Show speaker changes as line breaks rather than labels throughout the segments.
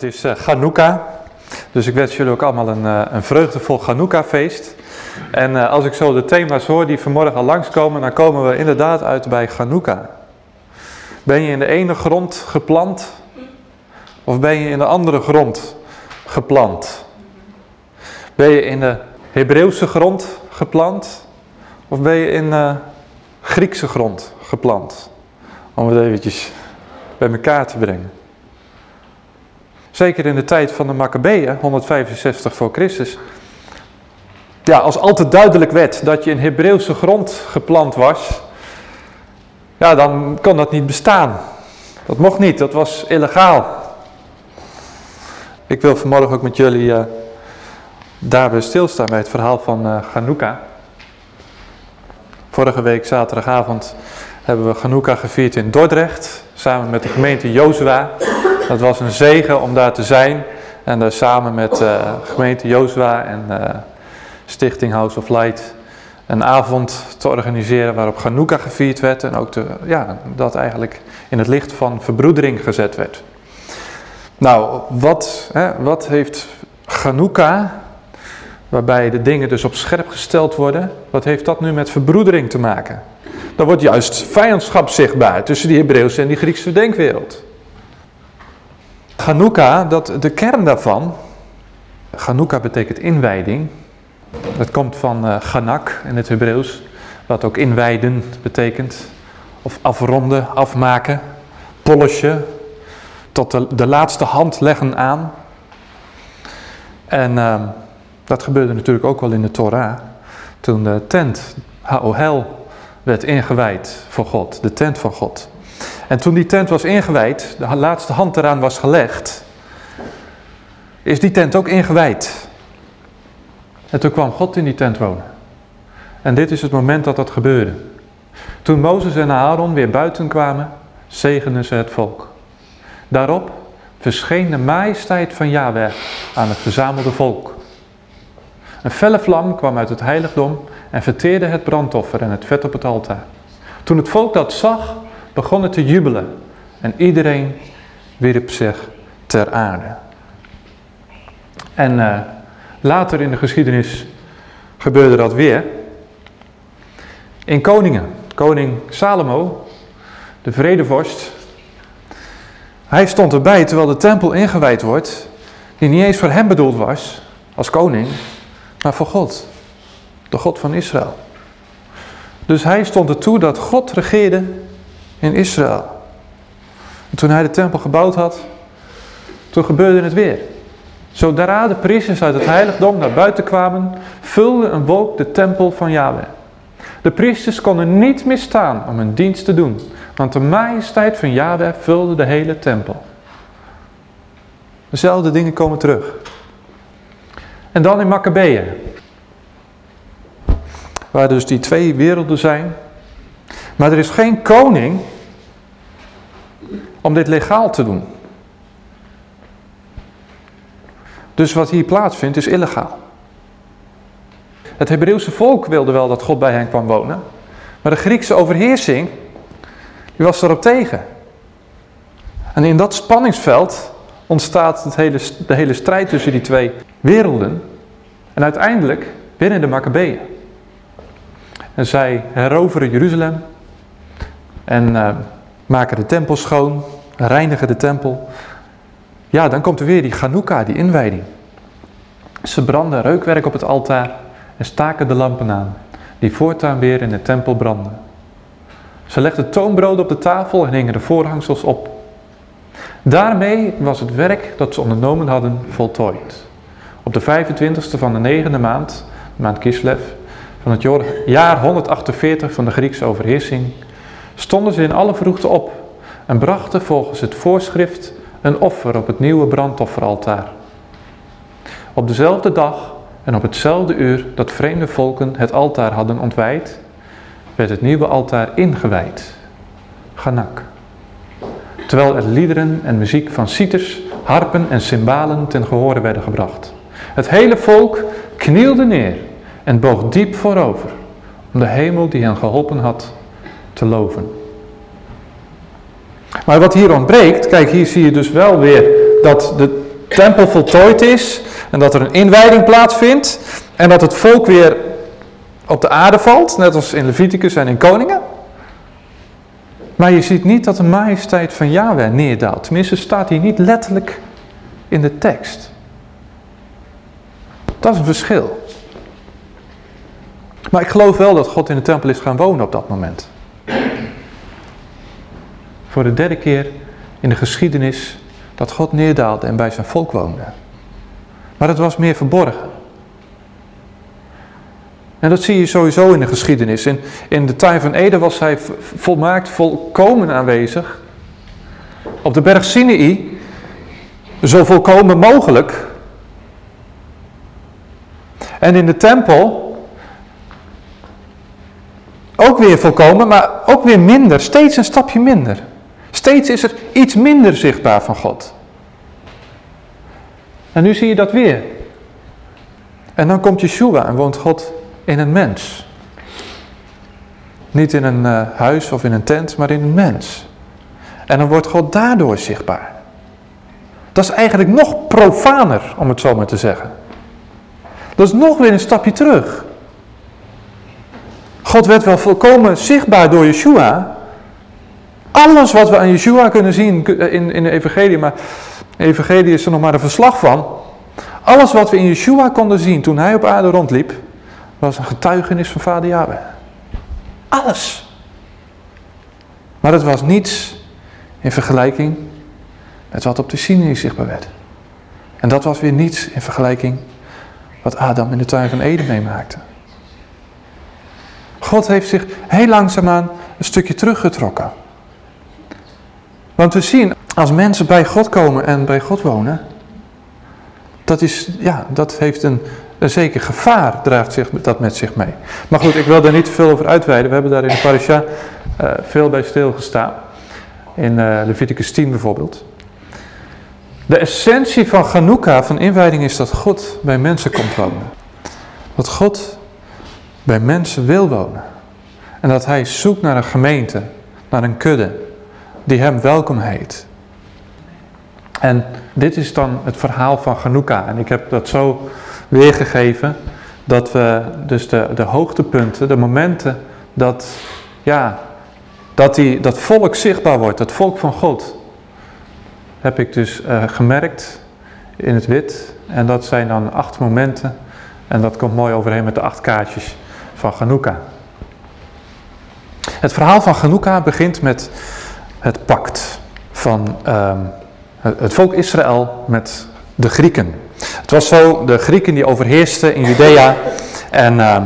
Het is uh. Dus ik wens jullie ook allemaal een, uh, een vreugdevol Chanukah feest. En uh, als ik zo de thema's hoor die vanmorgen al langskomen, dan komen we inderdaad uit bij Chanukah. Ben je in de ene grond geplant? Of ben je in de andere grond geplant? Ben je in de Hebreeuwse grond geplant? Of ben je in de Griekse grond geplant? Om het eventjes bij elkaar te brengen. Zeker in de tijd van de Maccabeeën, 165 voor Christus. Ja, als altijd duidelijk werd dat je in Hebreeuwse grond geplant was, ja, dan kon dat niet bestaan. Dat mocht niet, dat was illegaal. Ik wil vanmorgen ook met jullie uh, daarbij stilstaan bij het verhaal van uh, Chanukah. Vorige week zaterdagavond hebben we Chanukah gevierd in Dordrecht, samen met de gemeente Jozua. Dat was een zegen om daar te zijn en daar samen met uh, gemeente Jozua en uh, Stichting House of Light een avond te organiseren waarop Chanukah gevierd werd en ook ja, dat eigenlijk in het licht van verbroedering gezet werd. Nou, wat, hè, wat heeft Chanukah, waarbij de dingen dus op scherp gesteld worden, wat heeft dat nu met verbroedering te maken? Dan wordt juist vijandschap zichtbaar tussen die Hebreeuwse en die Griekse denkwereld. Chanukah, dat, de kern daarvan, Chanukah betekent inwijding. Dat komt van uh, Chanak in het Hebreeuws, wat ook inwijden betekent. Of afronden, afmaken, polisje, tot de, laatste hand leggen aan. En uh, dat gebeurde natuurlijk ook wel in de Torah, toen de tent, Haohel, werd ingewijd voor God, de tent van God. En toen die tent was ingewijd, de laatste hand eraan was gelegd, is die tent ook ingewijd. En toen kwam God in die tent wonen. En dit is het moment dat dat gebeurde. Toen Mozes en Aaron weer buiten kwamen, zegenden ze het volk. Daarop verscheen de majesteit van Yahweh aan het verzamelde volk. Een felle vlam kwam uit het heiligdom en verteerde het brandoffer en het vet op het altaar. Toen het volk dat zag, begon het te jubelen en iedereen wierp zich ter aarde. En uh, later in de geschiedenis gebeurde dat weer. In Koningen, koning Salomo, de vredevorst, hij stond erbij terwijl de tempel ingewijd wordt, die niet eens voor hem bedoeld was, als koning, maar voor God, de God van Israël. Dus hij stond er toe dat God regeerde in Israël. En toen hij de tempel gebouwd had, toen gebeurde het weer. Zodra de priesters uit het heiligdom naar buiten kwamen, vulde een wolk de tempel van Yahweh. De priesters konden niet meer staan om hun dienst te doen, want de majesteit van Yahweh vulde de hele tempel. Dezelfde dingen komen terug. En dan in Maccabeeën, waar dus die twee werelden zijn, maar er is geen koning om dit legaal te doen. Dus wat hier plaatsvindt is illegaal. Het Hebreeuwse volk wilde wel dat God bij hen kwam wonen. Maar de Griekse overheersing, die was erop tegen. En in dat spanningsveld ontstaat het hele, de hele strijd tussen die twee werelden. En uiteindelijk binnen de Maccabeeën. En zij heroveren Jeruzalem. En uh, maken de tempel schoon. Reinigen de tempel. Ja, dan komt er weer die Chanukah, die inwijding. Ze branden reukwerk op het altaar en staken de lampen aan, die voortaan weer in de tempel branden. Ze legden toonbrood op de tafel en hingen de voorhangsels op. Daarmee was het werk dat ze ondernomen hadden voltooid. Op de 25e van de negende maand, de maand Kislev, van het jaar 148 van de Griekse overheersing, stonden ze in alle vroegte op en brachten volgens het voorschrift een offer op het nieuwe brandofferaltaar. Op dezelfde dag en op hetzelfde uur dat vreemde volken het altaar hadden ontwijd, werd het nieuwe altaar ingewijd. Ganak. Terwijl er liederen en muziek van citers, harpen en cymbalen ten gehore werden gebracht. Het hele volk knielde neer en boog diep voorover om de hemel die hen geholpen had te loven. Maar wat hier ontbreekt, kijk hier zie je dus wel weer dat de tempel voltooid is en dat er een inwijding plaatsvindt en dat het volk weer op de aarde valt, net als in Leviticus en in Koningen. Maar je ziet niet dat de majesteit van Yahweh neerdaalt. Tenminste, staat hier niet letterlijk in de tekst. Dat is een verschil. Maar ik geloof wel dat God in de tempel is gaan wonen op dat moment. Voor de derde keer in de geschiedenis dat God neerdaalde en bij zijn volk woonde. Maar het was meer verborgen. En dat zie je sowieso in de geschiedenis. In, in de tuin van Eden was hij volmaakt, volkomen aanwezig. Op de berg Sinai, zo volkomen mogelijk. En in de tempel, ook weer volkomen, maar ook weer minder. Steeds een stapje minder. Steeds is er iets minder zichtbaar van God. En nu zie je dat weer. En dan komt Yeshua en woont God in een mens. Niet in een uh, huis of in een tent, maar in een mens. En dan wordt God daardoor zichtbaar. Dat is eigenlijk nog profaner, om het zo maar te zeggen. Dat is nog weer een stapje terug. God werd wel volkomen zichtbaar door Yeshua. Alles wat we aan Yeshua kunnen zien in, in de evangelie, maar de evangelie is er nog maar een verslag van. Alles wat we in Yeshua konden zien toen hij op aarde rondliep, was een getuigenis van vader Yahweh. Alles. Maar het was niets in vergelijking met wat op de Sinai zichtbaar werd. En dat was weer niets in vergelijking wat Adam in de tuin van Eden meemaakte. God heeft zich heel langzaamaan een stukje teruggetrokken. Want we zien, als mensen bij God komen en bij God wonen, dat, is, ja, dat heeft een, zeker gevaar, draagt zich, dat met zich mee. Maar goed, ik wil daar niet te veel over uitweiden. We hebben daar in de parasha uh, veel bij stilgestaan. In uh, Leviticus 10 bijvoorbeeld. De essentie van Chanukka, van inwijding, is dat God bij mensen komt wonen. Dat God bij mensen wil wonen. En dat hij zoekt naar een gemeente, naar een kudde, die hem welkom heet. En dit is dan het verhaal van Chanukka. En ik heb dat zo weergegeven dat we dus de, de hoogtepunten, de momenten dat, ja, dat die, dat volk zichtbaar wordt, het volk van God, heb ik dus uh, gemerkt in het wit. En dat zijn dan acht momenten en dat komt mooi overeen met de acht kaartjes van Chanukka. Het verhaal van Chanukka begint met het pact van um, het volk Israël met de Grieken. Het was zo, de Grieken die overheersten in Judea en uh,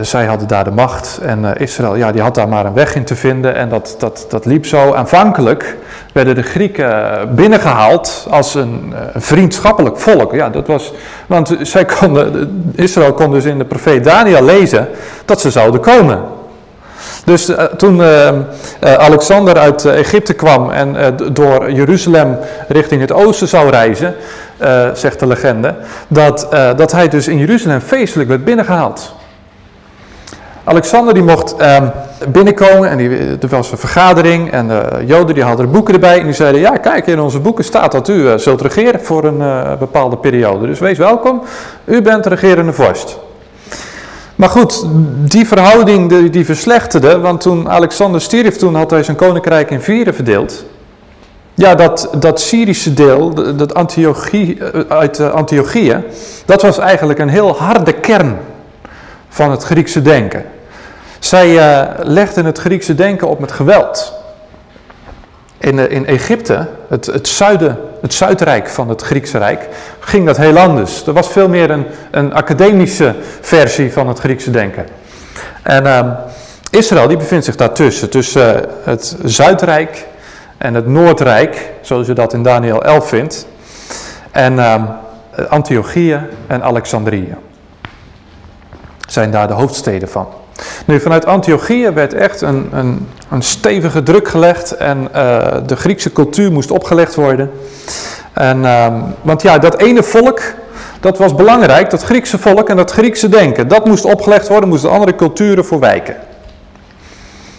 zij hadden daar de macht en uh, Israël, ja, die had daar maar een weg in te vinden en dat, dat, dat liep zo. Aanvankelijk werden de Grieken binnengehaald als een, uh, vriendschappelijk volk. Ja, dat was, want zij konden, Israël kon dus in de profeet Daniel lezen dat ze zouden komen. Dus uh, toen uh, Alexander uit Egypte kwam en door Jeruzalem richting het oosten zou reizen, zegt de legende, dat, dat hij dus in Jeruzalem feestelijk werd binnengehaald. Alexander die mocht ehm, binnenkomen en die, er was een vergadering en de joden die hadden boeken erbij en die zeiden, ja kijk in onze boeken staat dat u zult regeren voor een bepaalde periode. Dus wees welkom, u bent regerende vorst. Maar goed, die verhouding die, die verslechterde, want toen Alexander stierf, toen had hij zijn koninkrijk in vieren verdeeld. Ja, dat, dat Syrische deel, dat Antiochie, eh, uit Antiochieën, dat was eigenlijk een heel harde kern van het Griekse denken. Zij uh, legden het Griekse denken op met geweld. In, uh, in Egypte, het, het, zuiden, het Zuidrijk van het Griekse Rijk, ging dat heel anders. Er was veel meer een, een academische versie van het Griekse denken. En uh, Israël die bevindt zich daartussen, tussen uh, het Zuidrijk en het Noordrijk, zoals je dat in Daniel 11 vindt. En uh, Antiochië en Alexandrië zijn daar de hoofdsteden van. Nu, vanuit Antiochië werd echt een, een, een stevige druk gelegd en uh, de Griekse cultuur moest opgelegd worden. En, um, want ja, dat ene volk, dat was belangrijk, dat Griekse volk en dat Griekse denken. Dat moest opgelegd worden, moesten andere culturen voor wijken.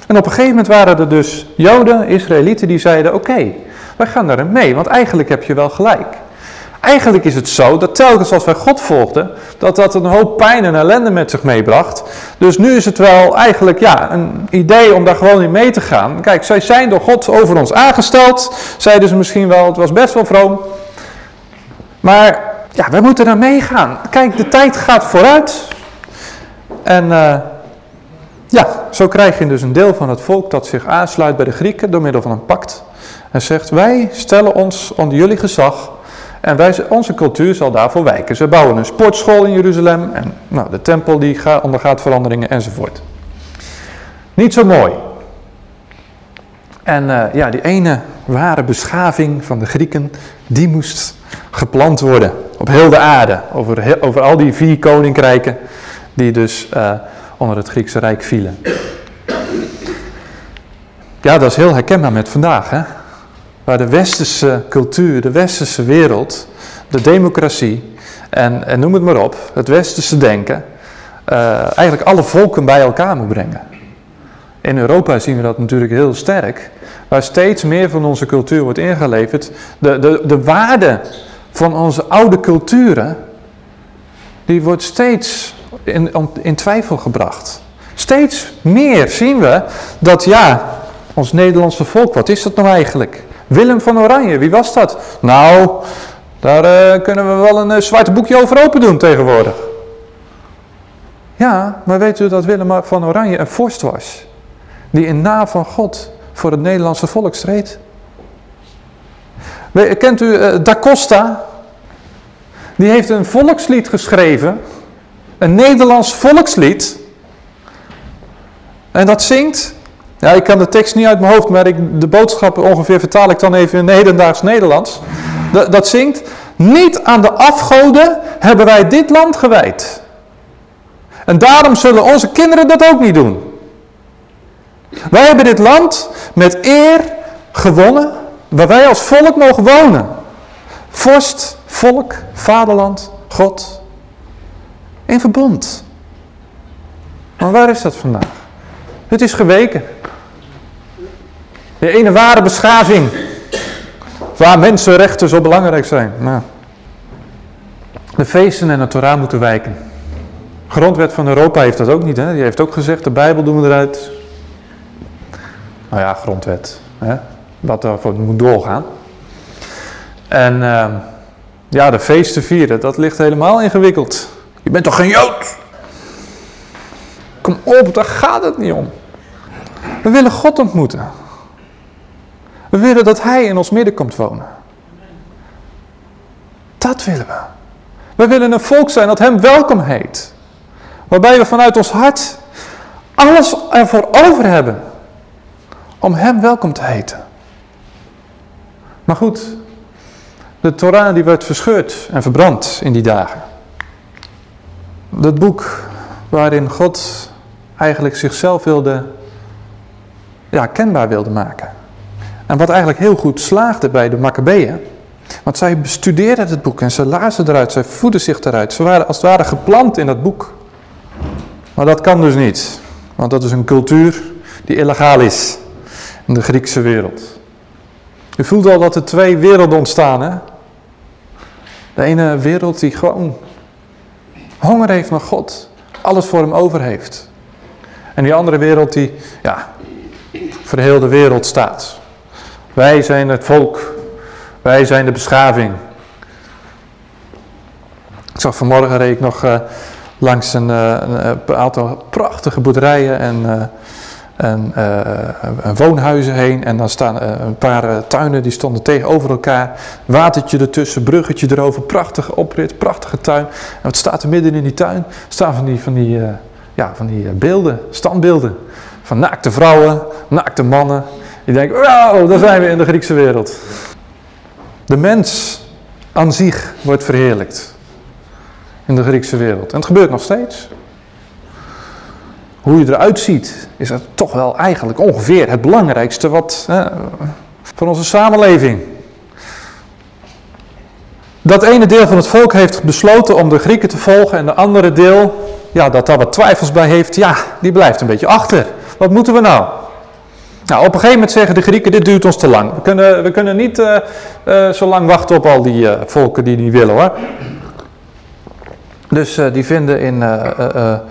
En op een gegeven moment waren er dus Joden, Israëlieten, die zeiden, oké, wij gaan daarin mee, want eigenlijk heb je wel gelijk. Eigenlijk is het zo dat telkens als wij God volgden, dat dat een hoop pijn en ellende met zich meebracht. Dus nu is het wel eigenlijk ja, een idee om daar gewoon in mee te gaan. Kijk, zij zijn door God over ons aangesteld, zeiden ze misschien wel, het was best wel vroom. Maar ja, wij moeten daar meegaan. Kijk, de tijd gaat vooruit. En uh, ja, zo krijg je dus een deel van het volk dat zich aansluit bij de Grieken door middel van een pact. En zegt, wij stellen ons onder jullie gezag en wij, onze cultuur zal daarvoor wijken. Ze bouwen een sportschool in Jeruzalem en nou, de tempel die ondergaat veranderingen enzovoort. Niet zo mooi. En uh, ja, die ene ware beschaving van de Grieken, die moest geplant worden op heel de aarde. Over, over al die vier koninkrijken die dus uh, onder het Griekse Rijk vielen. Ja, dat is heel herkenbaar met vandaag. Hè? Waar de westerse cultuur, de westerse wereld, de democratie en, en noem het maar op, het westerse denken, uh, eigenlijk alle volken bij elkaar moet brengen. In Europa zien we dat natuurlijk heel sterk, waar steeds meer van onze cultuur wordt ingeleverd. De, de, de waarde van onze oude culturen, die wordt steeds in, in twijfel gebracht. Steeds meer zien we dat ja, ons Nederlandse volk, wat is dat nou eigenlijk? Willem van Oranje, wie was dat? Nou, daar uh, kunnen we wel een uh, zwart boekje over open doen tegenwoordig. Ja, maar weet u dat Willem van Oranje een vorst was? Die in naam van God voor het Nederlandse volk streed? Kent u uh, Da Costa? Die heeft een volkslied geschreven. Een Nederlands volkslied. En dat zingt ja, ik kan de tekst niet uit mijn hoofd, maar ik, de boodschappen ongeveer vertaal ik dan even in hedendaags Nederlands. Dat, dat zingt, niet aan de afgoden hebben wij dit land gewijd. En daarom zullen onze kinderen dat ook niet doen. Wij hebben dit land met eer gewonnen, waar wij als volk mogen wonen. Vorst, volk, vaderland, God. In verbond. Maar waar is dat vandaag? Het is geweken. De ene ware beschaving. Waar mensenrechten zo belangrijk zijn. Nou, de feesten en de Torah moeten wijken. Grondwet van Europa heeft dat ook niet. Hè? Die heeft ook gezegd, de Bijbel doen we eruit. Nou ja, grondwet. Hè? Wat ervoor moet doorgaan. En uh, ja, de feesten vieren, dat ligt helemaal ingewikkeld. Je bent toch geen Jood? Kom op, daar gaat het niet om. We willen God ontmoeten. We willen dat Hij in ons midden komt wonen. Dat willen we. We willen een volk zijn dat Hem welkom heet. Waarbij we vanuit ons hart alles ervoor over hebben om Hem welkom te heten. Maar goed, de Torah die werd verscheurd en verbrand in die dagen. Dat boek waarin God eigenlijk zichzelf wilde, ja, kenbaar wilde maken. En wat eigenlijk heel goed slaagde bij de Maccabeeën. Want zij bestudeerden het boek en ze lazen eruit, zij voeden zich eruit. Ze waren als het ware geplant in dat boek. Maar dat kan dus niet. Want dat is een cultuur die illegaal is in de Griekse wereld. U voelt al dat er twee werelden ontstaan, hè? De ene wereld die gewoon honger heeft naar God. Alles voor hem over heeft. En die andere wereld die, ja, voor de hele wereld staat. Wij zijn het volk. Wij zijn de beschaving. Ik zag vanmorgen reed ik nog uh, langs een, uh, een, aantal prachtige boerderijen en, en, en, woonhuizen heen. En dan staan een paar tuinen die stonden tegenover elkaar. Watertje ertussen, bruggetje erover, prachtige oprit, prachtige tuin. En wat staat er midden in die tuin? Staan van die, van die, ja, van die beelden, standbeelden. Van naakte vrouwen, naakte mannen, die denken, wauw, daar zijn we in de Griekse wereld. De mens aan zich wordt verheerlijkt in de Griekse wereld. En het gebeurt nog steeds. Hoe je eruit ziet, is toch wel eigenlijk ongeveer het belangrijkste wat, hè, van onze samenleving. Dat ene deel van het volk heeft besloten om de Grieken te volgen en de andere deel, ja, dat daar wat twijfels bij heeft, ja, die blijft een beetje achter. Wat moeten we nou? Nou, op een gegeven moment zeggen de Grieken, dit duurt ons te lang. We kunnen, we kunnen niet uh, uh, zo lang wachten op al die uh, volken die niet willen hoor. Dus die vinden in een,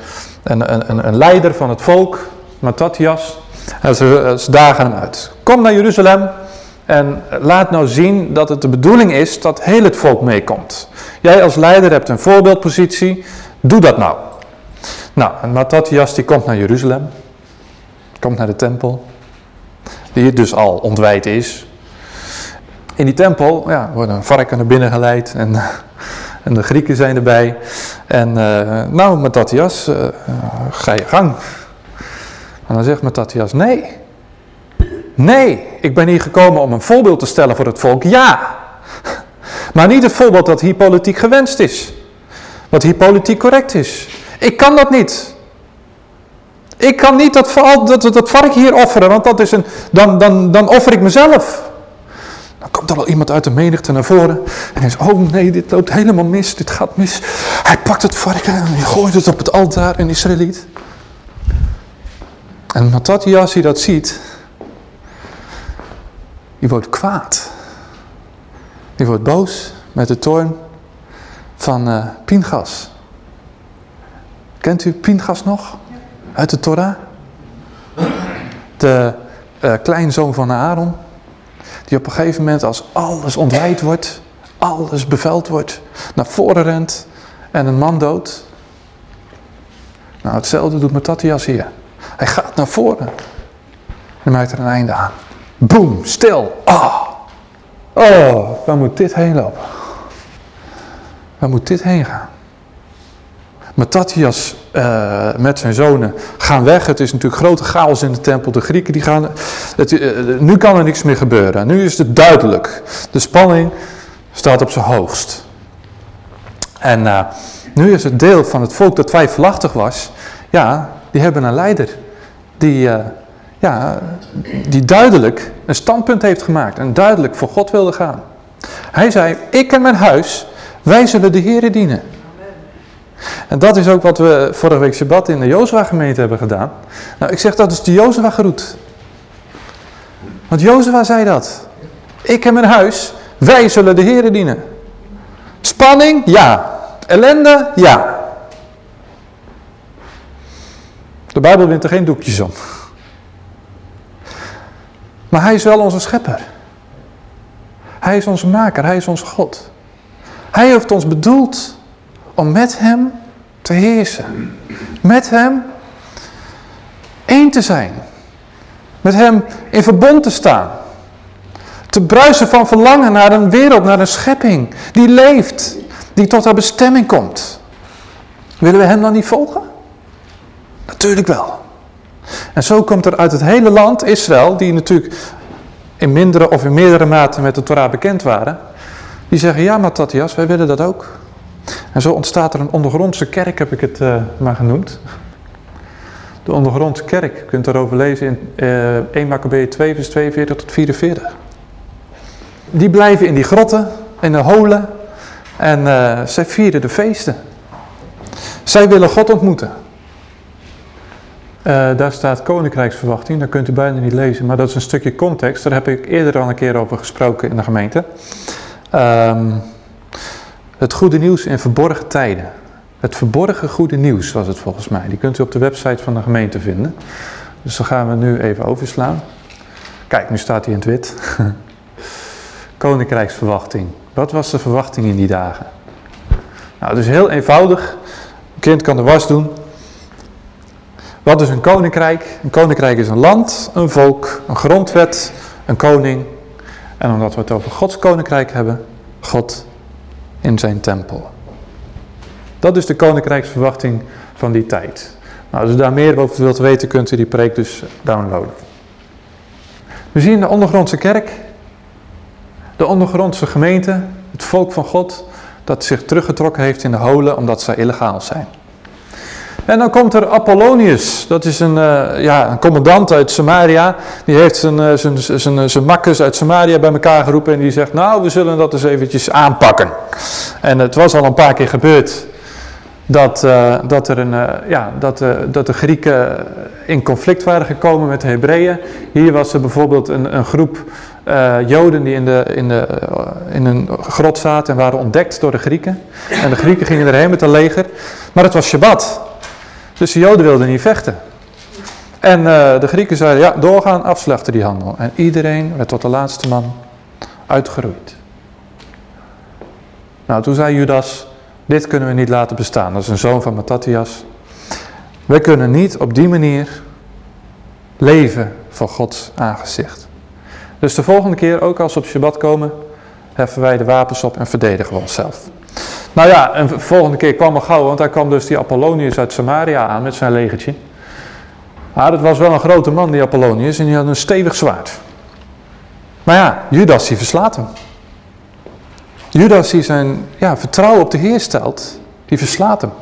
een, een, leider van het volk, Matthias, en ze, dagen hem uit. Kom naar Jeruzalem en laat nou zien dat het de bedoeling is dat heel het volk meekomt. Jij als leider hebt een voorbeeldpositie, doe dat nou. Nou, en die komt naar Jeruzalem, komt naar de tempel die dus al ontwijd is. In die tempel ja, wordt een varken naar binnen geleid en, en de Grieken zijn erbij. En uh, nou, Matthias, uh, ga je gang. En dan zegt Matthias, nee. Nee, ik ben hier gekomen om een voorbeeld te stellen voor het volk, ja. Maar niet het voorbeeld dat hier politiek gewenst is. Wat hier politiek correct is. Ik kan dat niet. Ik kan niet dat, dat, dat, hier offeren, want dat is een, dan, dan, dan offer ik mezelf. Dan komt er al iemand uit de menigte naar voren en hij zegt, oh nee, dit loopt helemaal mis, dit gaat mis. Hij pakt het varken en hij gooit het op het altaar, een Israëliet. En Matthias, die dat ziet, die wordt kwaad. Die wordt boos met de toorn van uh, Pingas. Kent u Pingas nog? Uit de Torah. De uh, kleinzoon van Aaron. Die op een gegeven moment als alles ontwijd wordt. Alles beveld wordt. Naar voren rent. En een man dood. Nou hetzelfde doet Matthias hier. Hij gaat naar voren. En maakt er een einde aan. Boom, stil. Ah. Oh, waar moet dit heen lopen? Waar moet dit heen gaan? Matthias uh, met zijn zonen gaan weg. Het is natuurlijk grote chaos in de tempel. De Grieken die gaan... Het, uh, nu kan er niks meer gebeuren. Nu is het duidelijk. De spanning staat op zijn hoogst. En uh, nu is het deel van het volk dat twijfelachtig was... Ja, die hebben een leider. Die, ja, die duidelijk een standpunt heeft gemaakt. En duidelijk voor God wilde gaan. Hij zei, ik en mijn huis, wij zullen de Heeren dienen. En dat is ook wat we vorige week Shabbat in de Jozua gemeente hebben gedaan. Nou, ik zeg dat is de Jozua geroet. Want Jozua zei dat. Ik en mijn huis, wij zullen de Heeren dienen. Spanning? Ja. Ellende? Ja. De Bijbel wint er geen doekjes om. Maar hij is wel onze schepper. Hij is onze maker, hij is onze God. Hij heeft ons bedoeld om met hem te heersen. Met hem één te zijn. Met hem in verbond te staan. Te bruisen van verlangen naar een wereld, naar een schepping die leeft. Die tot haar bestemming komt. Willen we hem dan niet volgen? Natuurlijk wel. En zo komt er uit het hele land, Israël, die natuurlijk in mindere of in meerdere mate met de Torah bekend waren. Die zeggen, ja Matthias, wij willen dat ook. En zo ontstaat er een ondergrondse kerk, heb ik het uh, maar genoemd. De ondergrondse kerk, je kunt erover lezen in uh, 1 Maccabee 2 vers 42 tot 44. Die blijven in die grotten, in de holen en uh, zij vieren de feesten. Zij willen God ontmoeten. Daar staat koninkrijksverwachting, dat kunt u bijna niet lezen, maar dat is een stukje context. Daar heb ik eerder al een keer over gesproken in de gemeente. Um, het goede nieuws in verborgen tijden. Het verborgen goede nieuws was het volgens mij. Die kunt u op de website van de gemeente vinden. Dus dan gaan we nu even overslaan. Kijk, nu staat hij in het wit. Koninkrijksverwachting. Wat was de verwachting in die dagen? Nou, dus heel eenvoudig. Een kind kan de was doen. Wat is een koninkrijk? Een koninkrijk is een land, een volk, een grondwet, een koning. En omdat we het over Gods koninkrijk hebben, God in zijn tempel. Dat is de koninkrijksverwachting van die tijd. Nou, als u daar meer over wilt weten, kunt u die preek dus downloaden. We zien de ondergrondse kerk, de ondergrondse gemeente, het volk van God, dat zich teruggetrokken heeft in de holen omdat zij illegaal zijn. En dan komt er Apollonius, dat is een, uh, ja, een commandant uit Samaria. Die heeft zijn, uh, zijn, zijn, zijn makkers uit Samaria bij elkaar geroepen en die zegt, nou we zullen dat eens eventjes aanpakken. En het was al een paar keer gebeurd dat, uh, dat, er een, ja, dat, uh, dat de Grieken in conflict waren gekomen met de Hebreeën. Hier was er bijvoorbeeld een, een groep Joden die in, de, in, de, in een grot zaten en waren ontdekt door de Grieken. En de Grieken gingen erheen met een leger. Maar het was Shabbat. Dus de Joden wilden niet vechten. En de Grieken zeiden, ja, doorgaan, afslachten die handel. En iedereen werd tot de laatste man uitgeroeid. Nou, toen zei Judas, dit kunnen we niet laten bestaan. Dat is een zoon van Matthias. Wij kunnen niet op die manier leven voor Gods aangezicht. Dus de volgende keer, ook als we op Shabbat komen, heffen wij de wapens op en verdedigen we onszelf. Nou ja, en de volgende keer kwam er gauw, want daar kwam dus die Apollonius uit Samaria aan met zijn legertje. Maar het was wel een grote man, die Apollonius, en die had een stevig zwaard. Maar ja, Judas die verslaat hem. Judas die zijn ja, vertrouwen op de Heer stelt, die verslaat hem.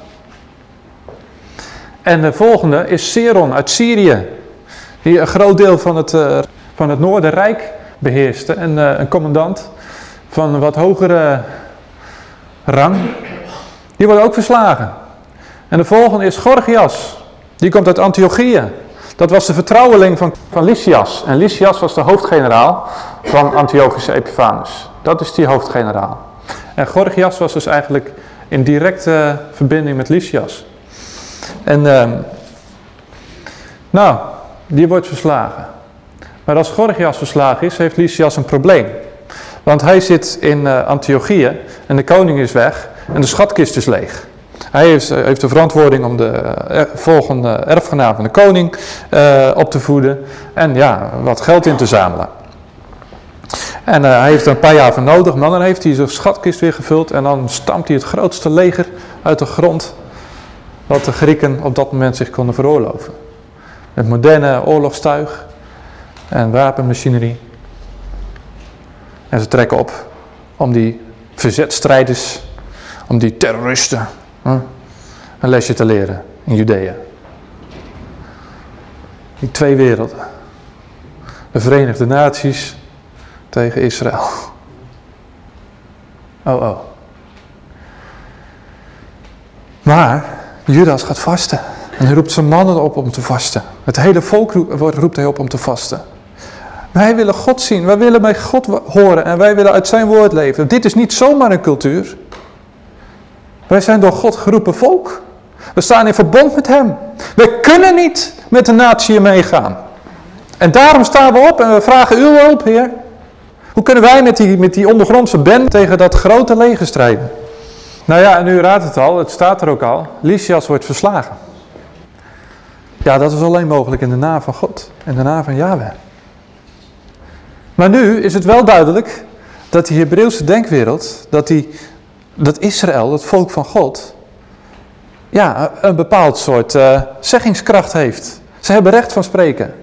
En de volgende is Seron uit Syrië. Die een groot deel van het, uh, van het Noorderrijk beheerste. En uh, een commandant van wat hogere rang. Die wordt ook verslagen. En de volgende is Gorgias. Die komt uit Antiochië. Dat was de vertrouweling van, van Lysias. En Lysias was de hoofdgeneraal van Antiochus Epiphanes. Dat is die hoofdgeneraal. En Gorgias was dus eigenlijk in directe verbinding met Lysias. En uh, nou, die wordt verslagen. Maar als Gorgias verslagen is, heeft Lysias een probleem. Want hij zit in uh, Antiochië en de koning is weg en de schatkist is leeg. Hij heeft, eh, heeft de verantwoording om de uh, volgende erfgenaam van de koning op te voeden en ja, wat geld in te zamelen. En hij heeft er een paar jaar voor nodig, maar dan heeft hij zijn schatkist weer gevuld en dan stampt hij het grootste leger uit de grond wat de Grieken op dat moment zich konden veroorloven. Met moderne oorlogstuig en wapenmachinerie. En ze trekken op om die verzetstrijders, om die terroristen een lesje te leren in Judea. Die twee werelden. De Verenigde Naties tegen Israël. Oh, oh. Maar Judas gaat vasten. En hij roept zijn mannen op om te vasten. Het hele volk roept hij op om te vasten. Wij willen God zien. Wij willen bij God horen. En wij willen uit zijn woord leven. Dit is niet zomaar een cultuur. Wij zijn door God geroepen volk. We staan in verbond met hem. We kunnen niet met de natie meegaan. En daarom staan we op en we vragen uw hulp, Heer. Hoe kunnen wij met die, met die ondergrondse band tegen dat grote leger strijden? Nou ja, en u raadt het al, het staat er ook al. Lysias wordt verslagen. Ja, dat is alleen mogelijk in de naam van God. In de naam van Yahweh. Maar nu is het wel duidelijk dat die Hebreeuwse denkwereld, dat, die, dat Israël, het volk van God, ja, een bepaald soort uh, zeggingskracht heeft. Ze hebben recht van spreken.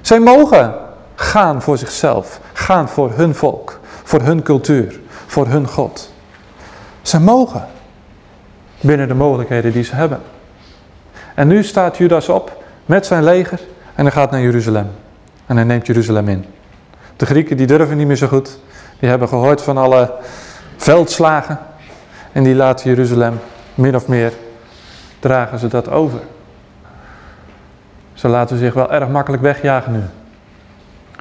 Zij mogen gaan voor zichzelf. Gaan voor hun volk. Voor hun cultuur. Voor hun God. Ze mogen. Binnen de mogelijkheden die ze hebben. En nu staat Judas op met zijn leger en hij gaat naar Jeruzalem. En hij neemt Jeruzalem in. De Grieken die durven niet meer zo goed. Die hebben gehoord van alle veldslagen. En die laten Jeruzalem min of meer dragen ze dat over. Ze laten zich wel erg makkelijk wegjagen nu.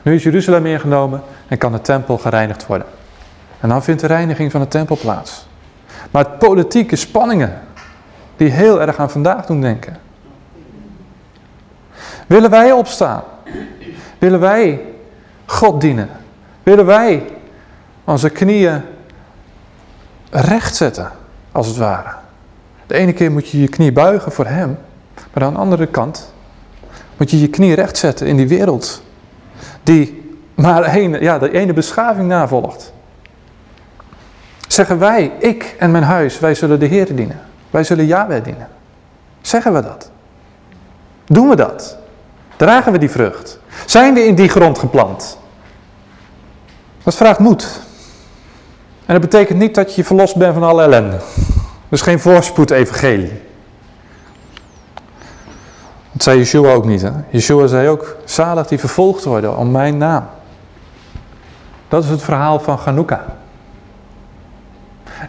Nu is Jeruzalem ingenomen en kan de tempel gereinigd worden. En dan vindt de reiniging van de tempel plaats. Maar politieke spanningen die heel erg aan vandaag doen denken. Willen wij opstaan? Willen wij God dienen? Willen wij onze knieën recht zetten, als het ware? De ene keer moet je je knie buigen voor hem, maar aan de andere kant moet je je knie recht zetten in die wereld die maar een, ja, de ene beschaving navolgt. Zeggen wij, ik en mijn huis, wij zullen de Heer dienen. Wij zullen Yahweh dienen. Zeggen we dat? Doen we dat? Dragen we die vrucht? Zijn we in die grond geplant? Dat vraagt moed. En dat betekent niet dat je verlost bent van alle ellende. Dus geen voorspoed evangelie. Dat zei Yeshua ook niet. Hè? Yeshua zei ook, zalig die vervolgd worden om mijn naam. Dat is het verhaal van Hanukkah.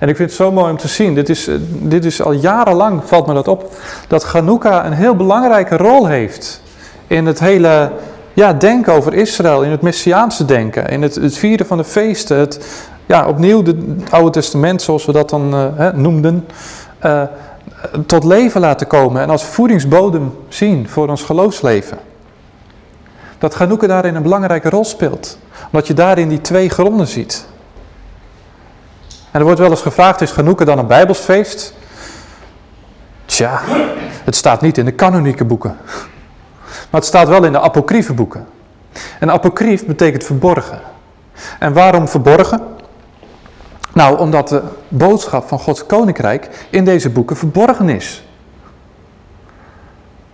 En ik vind het zo mooi om te zien, dit is, dit is al jarenlang, valt me dat op, dat Hanukkah een heel belangrijke rol heeft in het hele ja, denken over Israël, in het Messiaanse denken, in het, het vieren van de feesten, het ja, opnieuw het Oude Testament, zoals we dat dan uh, noemden, uh, tot leven laten komen en als voedingsbodem zien voor ons geloofsleven. Dat Hanukkah daarin een belangrijke rol speelt, omdat je daarin die twee gronden ziet. En er wordt wel eens gevraagd, is Hanukkah dan een bijbelsfeest? Tja, het staat niet in de kanonieke boeken. Maar het staat wel in de apocryfe boeken. En apocrief betekent verborgen. En waarom verborgen? Nou, omdat de boodschap van Gods koninkrijk in deze boeken verborgen is.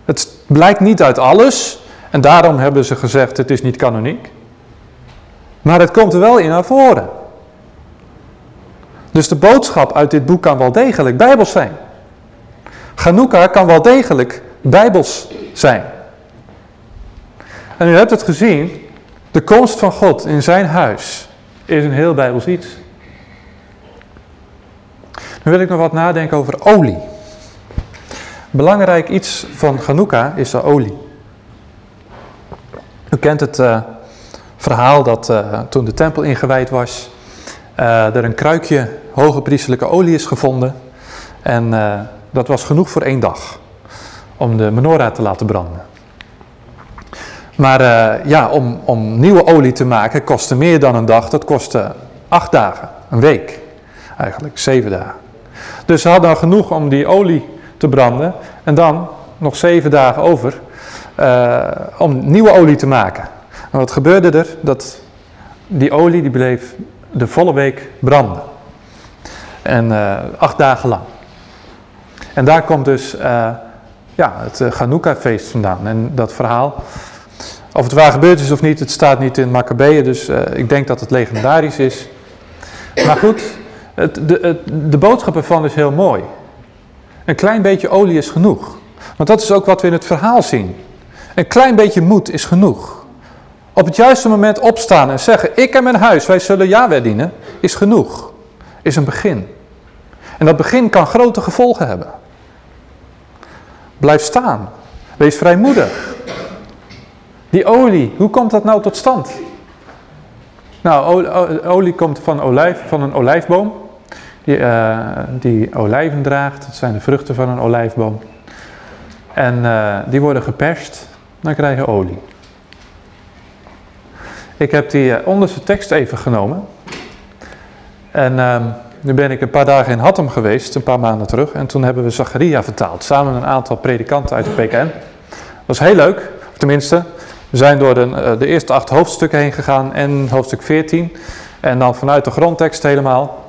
Het blijkt niet uit alles en daarom hebben ze gezegd het is niet kanoniek. Maar het komt er wel in naar voren. Dus de boodschap uit dit boek kan wel degelijk bijbels zijn. Chanukka kan wel degelijk bijbels zijn. En u hebt het gezien, de komst van God in zijn huis is een heel bijbels iets. Nu wil ik nog wat nadenken over olie. Belangrijk iets van Chanukka is de olie. U kent het uh, verhaal dat uh, toen de tempel ingewijd was, uh, er een kruikje hoge priestelijke olie is gevonden. En dat was genoeg voor één dag om de menorah te laten branden. Maar ja, om, om nieuwe olie te maken kostte meer dan een dag. Dat kostte acht dagen, een week. Eigenlijk zeven dagen. Dus ze hadden genoeg om die olie te branden. En dan nog zeven dagen over uh, om nieuwe olie te maken. En wat gebeurde er? Dat die olie die bleef de volle week branden. En uh, acht dagen lang. En daar komt dus ja, het Chanukka-feest vandaan. En dat verhaal, of het waar gebeurd is of niet, het staat niet in Maccabeeën. Dus ik denk dat het legendarisch is. Maar goed, het, de, de boodschap ervan is heel mooi. Een klein beetje olie is genoeg. Want dat is ook wat we in het verhaal zien. Een klein beetje moed is genoeg. Op het juiste moment opstaan en zeggen, ik en mijn huis, wij zullen Yahweh dienen, is genoeg. Is een begin. En dat begin kan grote gevolgen hebben. Blijf staan. Wees vrijmoedig. Die olie, hoe komt dat nou tot stand? Nou, olie komt van, olijf, van een olijfboom. Die, uh, die olijven draagt, dat zijn de vruchten van een olijfboom. En uh, die worden geperst dan krijg je olie. Ik heb die uh, onderste tekst even genomen. En uh, nu ben ik een paar dagen in Hattem geweest, een paar maanden terug. En toen hebben we Zacharia vertaald, samen met een aantal predikanten uit de PKN. Dat was heel leuk, tenminste. We zijn door de, uh, de eerste acht hoofdstukken heen gegaan en hoofdstuk 14. En dan vanuit de grondtekst helemaal.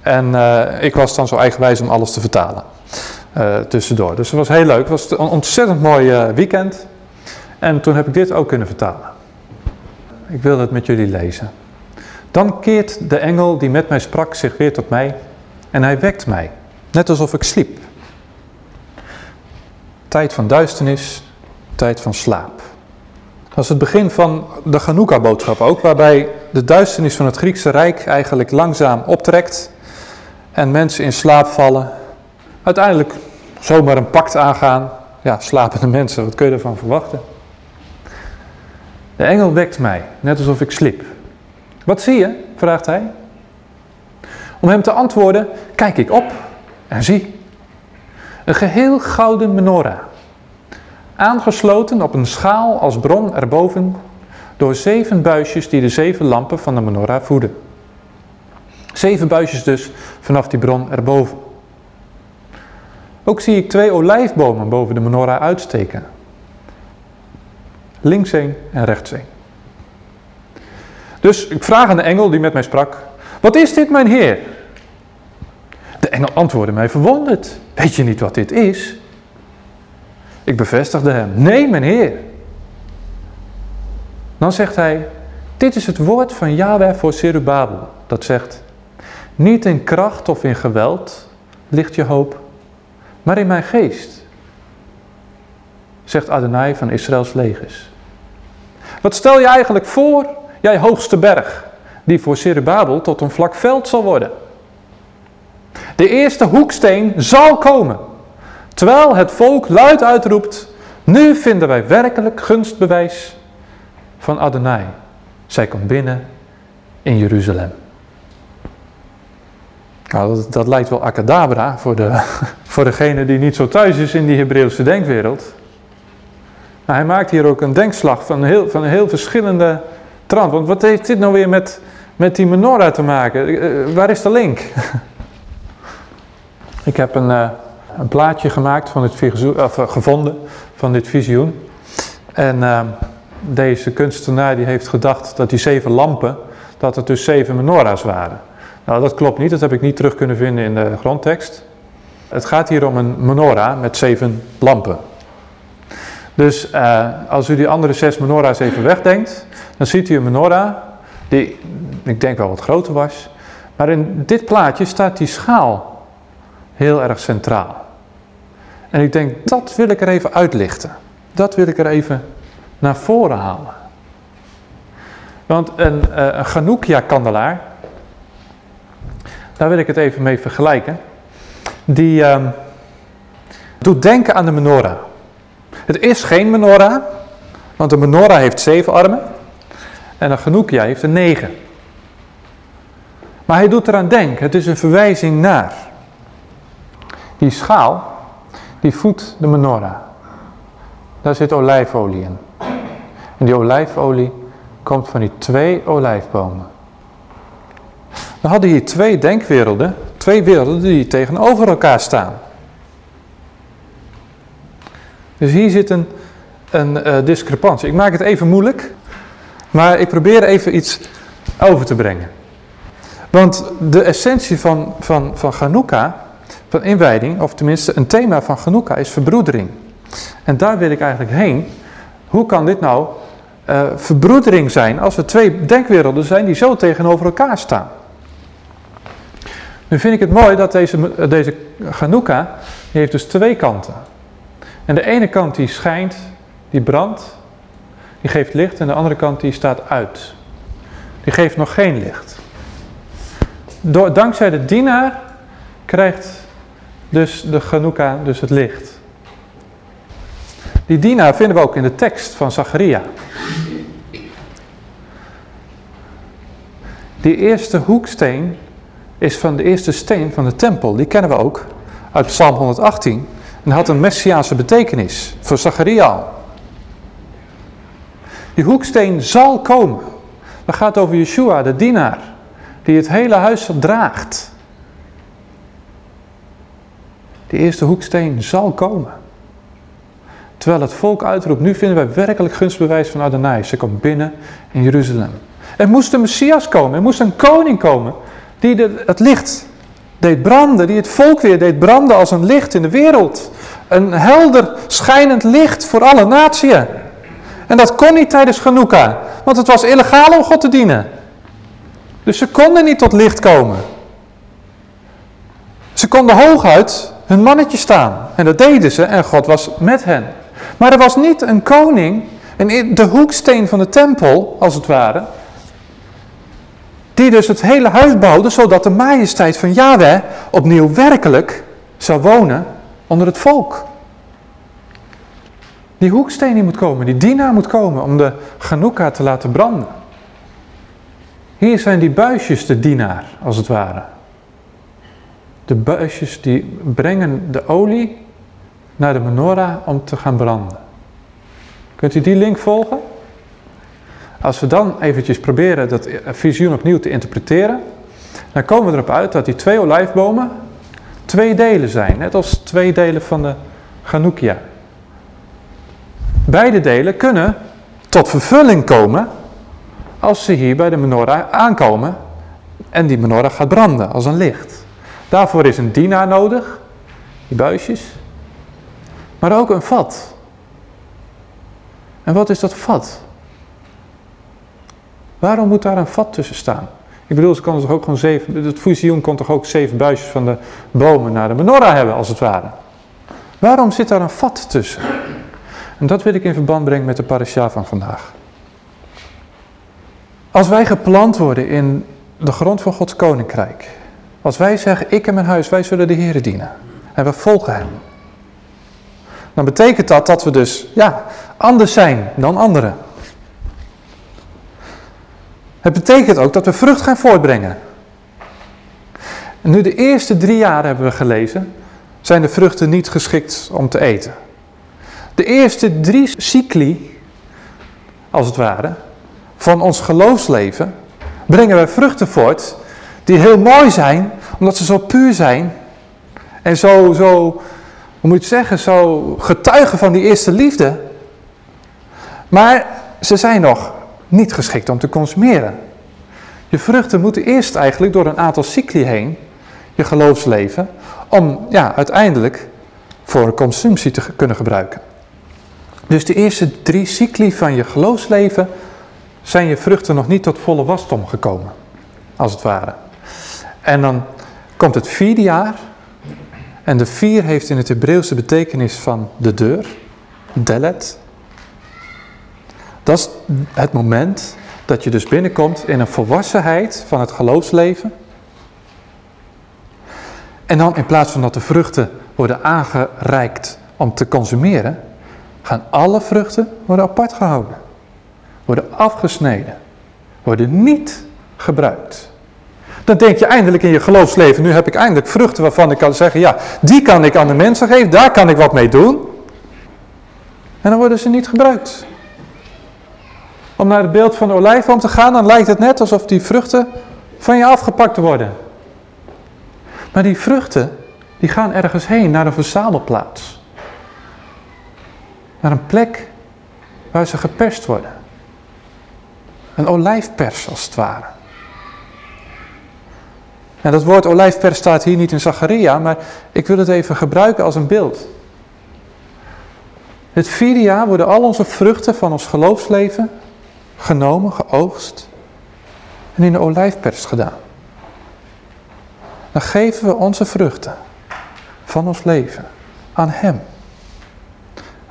En uh, ik was dan zo eigenwijs om alles te vertalen. Uh, tussendoor. Dus het was heel leuk. Het was een ontzettend mooi weekend. En toen heb ik dit ook kunnen vertalen. Ik wil het met jullie lezen. Dan keert de engel die met mij sprak zich weer tot mij en hij wekt mij, net alsof ik sliep. Tijd van duisternis, tijd van slaap. Dat is het begin van de Chanukka-boodschap ook, waarbij de duisternis van het Griekse Rijk eigenlijk langzaam optrekt en mensen in slaap vallen. Uiteindelijk zomaar een pact aangaan. Ja, slapende mensen, wat kun je ervan verwachten? De engel wekt mij, net alsof ik sliep. Wat zie je? vraagt hij. Om hem te antwoorden, kijk ik op en zie. Een geheel gouden menorah. Aangesloten op een schaal als bron erboven door zeven buisjes die de zeven lampen van de menorah voeden. Zeven buisjes dus vanaf die bron erboven. Ook zie ik twee olijfbomen boven de menorah uitsteken links heen en rechts heen. Dus ik vraag aan de engel die met mij sprak, wat is dit mijn heer? De engel antwoordde mij verwonderd, weet je niet wat dit is? Ik bevestigde hem, nee mijn heer. Dan zegt hij, dit is het woord van Yahweh voor Serubabel, dat zegt, niet in kracht of in geweld ligt je hoop, maar in mijn geest, zegt Adonai van Israëls legers. Wat stel je eigenlijk voor, jij hoogste berg, die voor Zerubbabel tot een vlak veld zal worden? De eerste hoeksteen zal komen. Terwijl het volk luid uitroept, nu vinden wij werkelijk gunstbewijs van Adonai. Zij komt binnen in Jeruzalem. Nou, dat, dat lijkt wel acadabra voor, de, voor degene die niet zo thuis is in die Hebreeuwse denkwereld. Maar hij maakt hier ook een denkslag van heel, van een heel verschillende trant. Want wat heeft dit nou weer met, met die menorah te maken? Uh, waar is de link? Ik heb een, uh, een plaatje gemaakt van dit visioen, uh, gevonden van dit visioen. En ehm, deze kunstenaar die heeft gedacht dat die zeven lampen, dat het dus zeven menorahs waren. Nou, dat klopt niet. Dat heb ik niet terug kunnen vinden in de grondtekst. Het gaat hier om een menorah met zeven lampen. Dus uh, als u die andere zes menorahs even wegdenkt, dan ziet u een menorah die, ik denk wel wat groter was. Maar in dit plaatje staat die schaal heel erg centraal. En ik denk, dat wil ik er even uitlichten. Dat wil ik er even naar voren halen. Want een, uh, een Chanukya-kandelaar, daar wil ik het even mee vergelijken. Die uh, doet denken aan de menorah. Het is geen menorah, want de menorah heeft zeven armen en een Chanukya heeft er negen. Maar hij doet eraan denken, het is een verwijzing naar. Die schaal, die voedt de menorah. Daar zit olijfolie in. En die olijfolie komt van die twee olijfbomen. We hadden hier twee denkwerelden, twee werelden die tegenover elkaar staan. Dus hier zit een, een uh, discrepantie. Ik maak het even moeilijk, maar ik probeer even iets over te brengen. Want de essentie van, van, van Chanukka, van inwijding, of tenminste een thema van Chanukka, is verbroedering. En daar wil ik eigenlijk heen. Hoe kan dit nou uh, verbroedering zijn als er twee denkwerelden zijn die zo tegenover elkaar staan? Nu vind ik het mooi dat deze, deze Chanukka, die heeft dus twee kanten. En de ene kant die schijnt, die brandt, die geeft licht en de andere kant die staat uit. Die geeft nog geen licht. Door, dankzij de dienaar krijgt dus de Chanukka dus het licht. Die dienaar vinden we ook in de tekst van Zacharia. Die eerste hoeksteen is van de eerste steen van de tempel. Die kennen we ook uit Psalm 118. En had een messiaanse betekenis voor Zacharia Die hoeksteen zal komen. Dat gaat over Yeshua, de dienaar, die het hele huis draagt. De eerste hoeksteen zal komen. Terwijl het volk uitroept, nu vinden wij werkelijk gunstbewijs van Adonai. Ze komt binnen in Jeruzalem. Er moest een Messias komen, er moest een koning komen die de, het licht deed branden, die het volk weer deed branden als een licht in de wereld. Een helder, schijnend licht voor alle naties. En dat kon niet tijdens Genoeka, want het was illegaal om God te dienen. Dus ze konden niet tot licht komen. Ze konden hooguit hun mannetje staan. En dat deden ze en God was met hen. Maar er was niet een koning, de hoeksteen van de tempel, als het ware, die dus het hele huis bouwde, zodat de majesteit van Yahweh opnieuw werkelijk zou wonen onder het volk. Die hoeksteen die moet komen, die dienaar moet komen om de Chanukka te laten branden. Hier zijn die buisjes de dienaar, als het ware. De buisjes die brengen de olie naar de menorah om te gaan branden. Kunt u die link volgen? Als we dan eventjes proberen dat visioen opnieuw te interpreteren, dan komen we erop uit dat die twee olijfbomen twee delen zijn, net als twee delen van de Chanukya. Beide delen kunnen tot vervulling komen als ze hier bij de menorah aankomen en die menorah gaat branden als een licht. Daarvoor is een dienaar nodig, die buisjes, maar ook een vat. En wat is dat vat? Waarom moet daar een vat tussen staan? Ik bedoel, ze kan toch ook gewoon zeven, het visioen kon toch ook zeven buisjes van de bomen naar de menorah hebben, als het ware. Waarom zit daar een vat tussen? En dat wil ik in verband brengen met de parasha van vandaag. Als wij geplant worden in de grond van Gods koninkrijk, Als wij zeggen, ik en mijn huis, wij zullen de Heer dienen. En we volgen hem. Dan betekent dat dat we dus, ja, anders zijn dan anderen. Het betekent ook dat we vrucht gaan voortbrengen. En nu de eerste drie jaar hebben we gelezen, zijn de vruchten niet geschikt om te eten. De eerste drie cycli, als het ware, van ons geloofsleven, brengen wij vruchten voort die heel mooi zijn, omdat ze zo puur zijn en zo, zo hoe moet je het zeggen, zo getuigen van die eerste liefde. Maar ze zijn nog niet geschikt om te consumeren. Je vruchten moeten eerst eigenlijk door een aantal cycli heen, je geloofsleven, om ja, uiteindelijk voor consumptie te kunnen gebruiken. Dus de eerste drie cycli van je geloofsleven zijn je vruchten nog niet tot volle wasdom gekomen, als het ware. En dan komt het vierde jaar, en de vier heeft in het Hebreeuwse betekenis van de deur, delet. Dat is het moment dat je dus binnenkomt in een volwassenheid van het geloofsleven. En dan in plaats van dat de vruchten worden aangereikt om te consumeren, gaan alle vruchten worden apart gehouden. Worden afgesneden. Worden niet gebruikt. Dan denk je eindelijk in je geloofsleven, nu heb ik eindelijk vruchten waarvan ik kan zeggen, ja, die kan ik aan de mensen geven, daar kan ik wat mee doen. En dan worden ze niet gebruikt. Om naar het beeld van de olijfboom te gaan, dan lijkt het net alsof die vruchten van je afgepakt worden. Maar die vruchten, die gaan ergens heen, naar een verzamelplaats. Naar een plek waar ze geperst worden. Een olijfpers als het ware. En dat woord olijfpers staat hier niet in Zacharia, maar ik wil het even gebruiken als een beeld. Het vierde jaar worden al onze vruchten van ons geloofsleven genomen, geoogst en in de olijfpers gedaan. Dan geven we onze vruchten van ons leven aan Hem.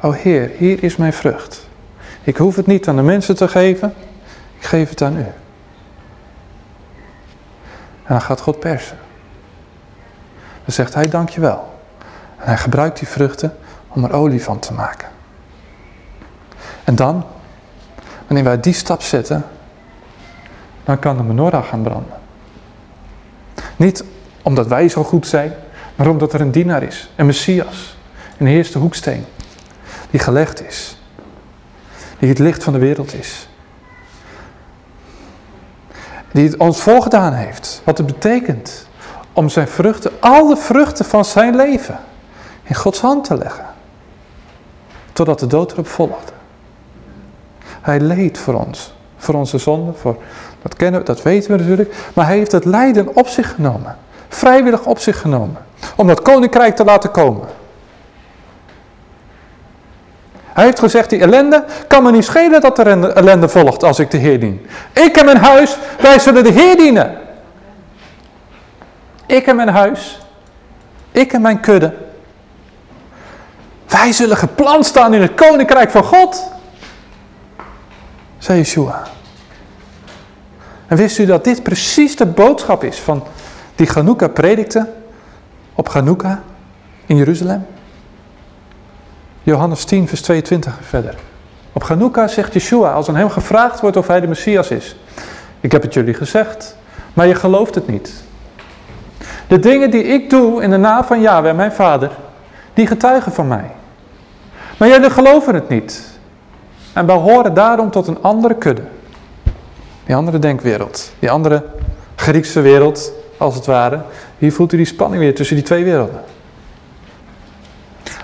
O Heer, hier is mijn vrucht. Ik hoef het niet aan de mensen te geven, ik geef het aan U. En dan gaat God persen. Dan zegt hij dankjewel. En hij gebruikt die vruchten om er olie van te maken. En dan, wanneer wij die stap zetten, dan kan de menorah gaan branden. Niet omdat wij zo goed zijn, maar omdat er een dienaar is, een Messias, een eerste hoeksteen, die gelegd is, die het licht van de wereld is, die het ons voorgedaan heeft. Wat het betekent om zijn vruchten, al de vruchten van zijn leven, in Gods hand te leggen. Totdat de dood erop volgde. Hij leed voor ons, voor onze zonde, voor, dat, kennen, dat weten we natuurlijk. Maar hij heeft het lijden op zich genomen. Vrijwillig op zich genomen. Om dat koninkrijk te laten komen. Hij heeft gezegd, die ellende kan me niet schelen dat er ellende volgt als ik de Heer dien. Ik en mijn huis, wij zullen de Heer dienen. Ik en mijn huis, ik en mijn kudde. Wij zullen gepland staan in het koninkrijk van God. Zei Yeshua. En wist u dat dit precies de boodschap is van die Chanukka predikte op Chanukka in Jeruzalem? Johannes 10, vers 22 verder. Op Chanukka zegt Yeshua, als aan hem gevraagd wordt of hij de Messias is. Ik heb het jullie gezegd, maar je gelooft het niet. De dingen die ik doe in de naam van Yahweh, mijn vader, die getuigen van mij. Maar jullie geloven het niet. En behoren daarom tot een andere kudde. Die andere denkwereld. Die andere Griekse wereld, als het ware. Hier voelt u die spanning weer tussen die twee werelden.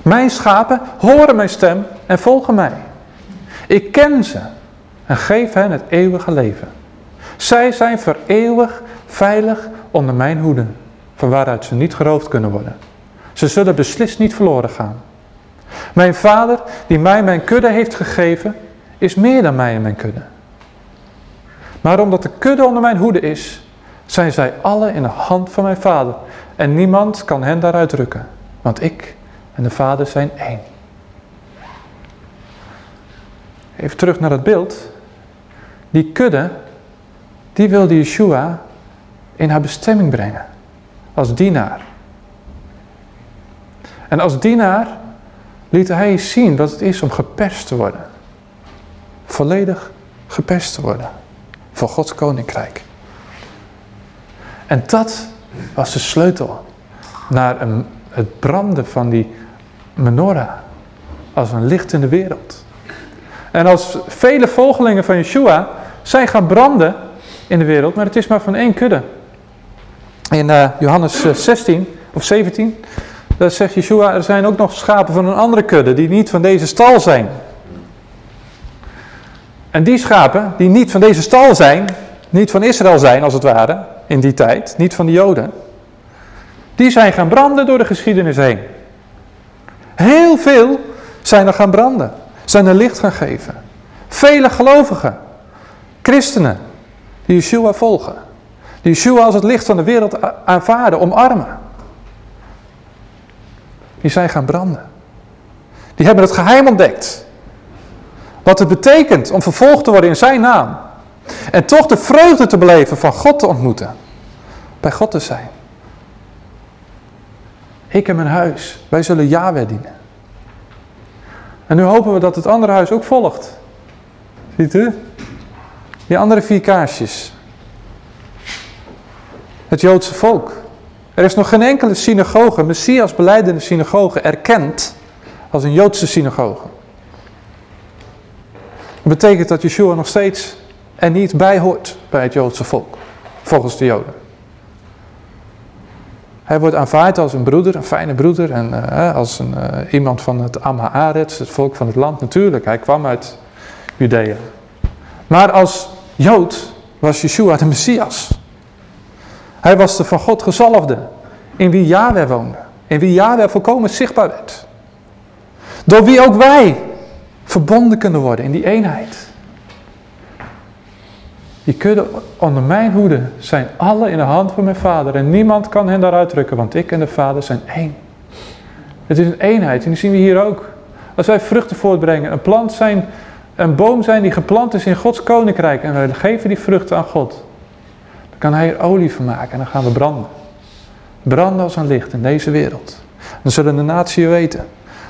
Mijn schapen horen mijn stem en volgen mij. Ik ken ze en geef hen het eeuwige leven. Zij zijn voor eeuwig veilig onder mijn hoede, van waaruit ze niet geroofd kunnen worden. Ze zullen beslist niet verloren gaan. Mijn vader, die mij mijn kudde heeft gegeven, is meer dan mij en mijn kudde. Maar omdat de kudde onder mijn hoede is, zijn zij alle in de hand van mijn vader. En niemand kan hen daaruit drukken, want ik en de Vader zijn één. Even terug naar het beeld. Die kudde, die wilde Yeshua in haar bestemming brengen. als dienaar. En als dienaar liet hij zien wat het is om geperst te worden. Volledig geperst te worden. Voor Gods koninkrijk. En dat was de sleutel naar een, het branden van die menorah. Als een licht in de wereld. En als vele volgelingen van Yeshua zijn gaan branden in de wereld, maar het is maar van één kudde. In uh, Johannes 16 eh, of 17, daar zegt Yeshua, er zijn ook nog schapen van een andere kudde die niet van deze stal zijn. En die schapen die niet van deze stal zijn, niet van Israël zijn als het ware, in die tijd, niet van de Joden, die zijn gaan branden door de geschiedenis heen. Heel veel zijn er gaan branden, zijn er licht gaan geven. Vele gelovigen, christenen, die Yeshua volgen. Die Yeshua als het licht van de wereld aanvaarden, omarmen. Die zijn gaan branden. Die hebben het geheim ontdekt. Wat het betekent om vervolgd te worden in zijn naam. En toch de vreugde te beleven van God te ontmoeten. Bij God te zijn. Ik en mijn huis, wij zullen Yahweh dienen. En nu hopen we dat het andere huis ook volgt. Ziet u? Die andere vier kaarsjes. Het Joodse volk. Er is nog geen enkele synagoge, Messias beleidende synagoge, erkend als een Joodse synagoge. Dat betekent dat Yeshua nog steeds er niet bij hoort bij het Joodse volk, volgens de Joden. Hij wordt aanvaard als een broeder, een fijne broeder. En uh, als een, uh, iemand van het Amhaaretz, het volk van het land natuurlijk. Hij kwam uit Judea. Maar als Jood was Yeshua de Messias. Hij was de van God gezalfde. In wie Yahweh woonde. In wie Yahweh volkomen zichtbaar werd. Door wie ook wij verbonden kunnen worden in die eenheid. Die kudde onder mijn hoede zijn alle in de hand van mijn vader. En niemand kan hen daaruit drukken, want ik en de vader zijn één. Het is een eenheid en die zien we hier ook. Als wij vruchten voortbrengen, een plant zijn, een boom zijn die geplant is in Gods koninkrijk. En wij geven die vruchten aan God. Dan kan hij er olie van maken en dan gaan we branden. Branden als een licht in deze wereld. Dan zullen de naties weten.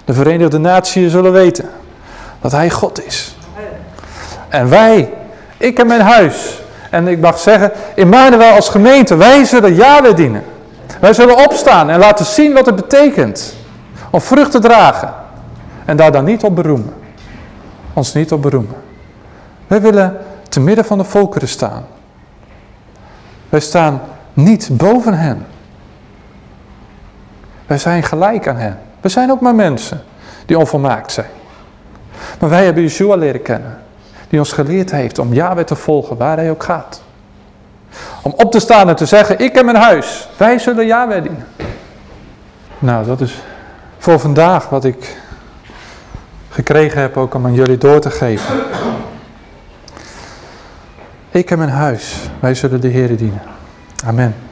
De Verenigde Naties zullen weten. Dat hij God is. En wij ik en mijn huis. En ik mag zeggen, Emmanuel als gemeente, wij zullen Yahweh dienen. Wij zullen opstaan en laten zien wat het betekent. Om vrucht te dragen. En daar dan niet op beroemen. Ons niet op beroemen. Wij willen te midden van de volkeren staan. Wij staan niet boven hen. Wij zijn gelijk aan hen. We zijn ook maar mensen die onvolmaakt zijn. Maar wij hebben Yeshua leren kennen die ons geleerd heeft om Yahweh te volgen waar hij ook gaat. Om op te staan en te zeggen, ik en mijn huis, wij zullen Yahweh dienen. Nou, dat is voor vandaag wat ik gekregen heb ook om aan jullie door te geven. Ik en mijn huis, wij zullen de Heer dienen. Amen.